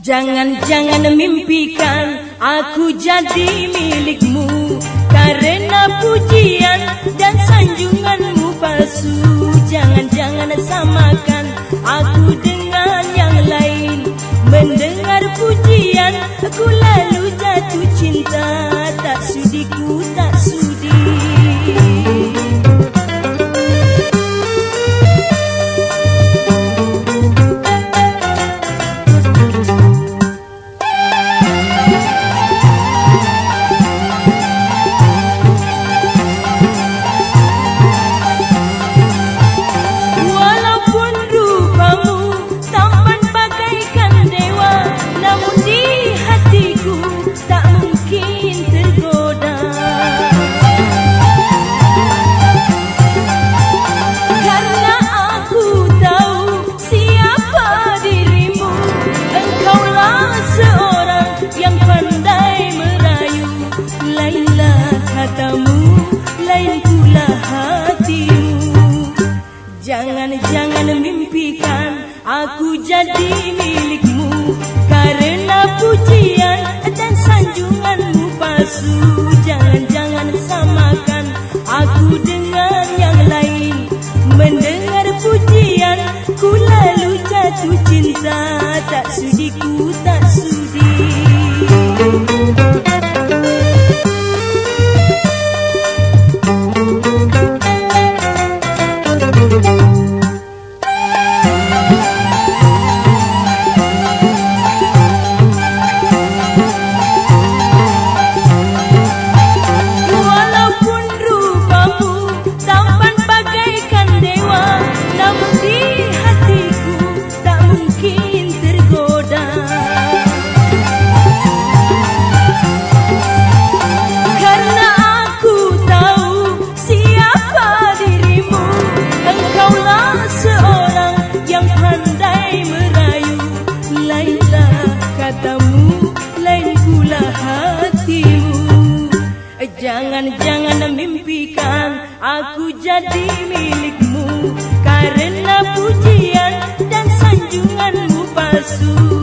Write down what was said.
Jangan-jangan mimpikan aku jadi milikmu. Karena pujian dan sanjunganmu palsu. Jangan-jangan samakan aku dengan yang lain. Mendengar pujian aku lalu jatuh cinta. Tak sudiku tak aku jadi milikmu Karena pujian dan sanjunganmu palsu. Jangan-jangan samakan aku dengan yang lain. Mendengar pujian ku lalu jatuh cinta. Tak sudi ku tak sudi Jangan-jangan mimpikan aku jadi milikmu. Karena pujian dan sanjunganmu palsu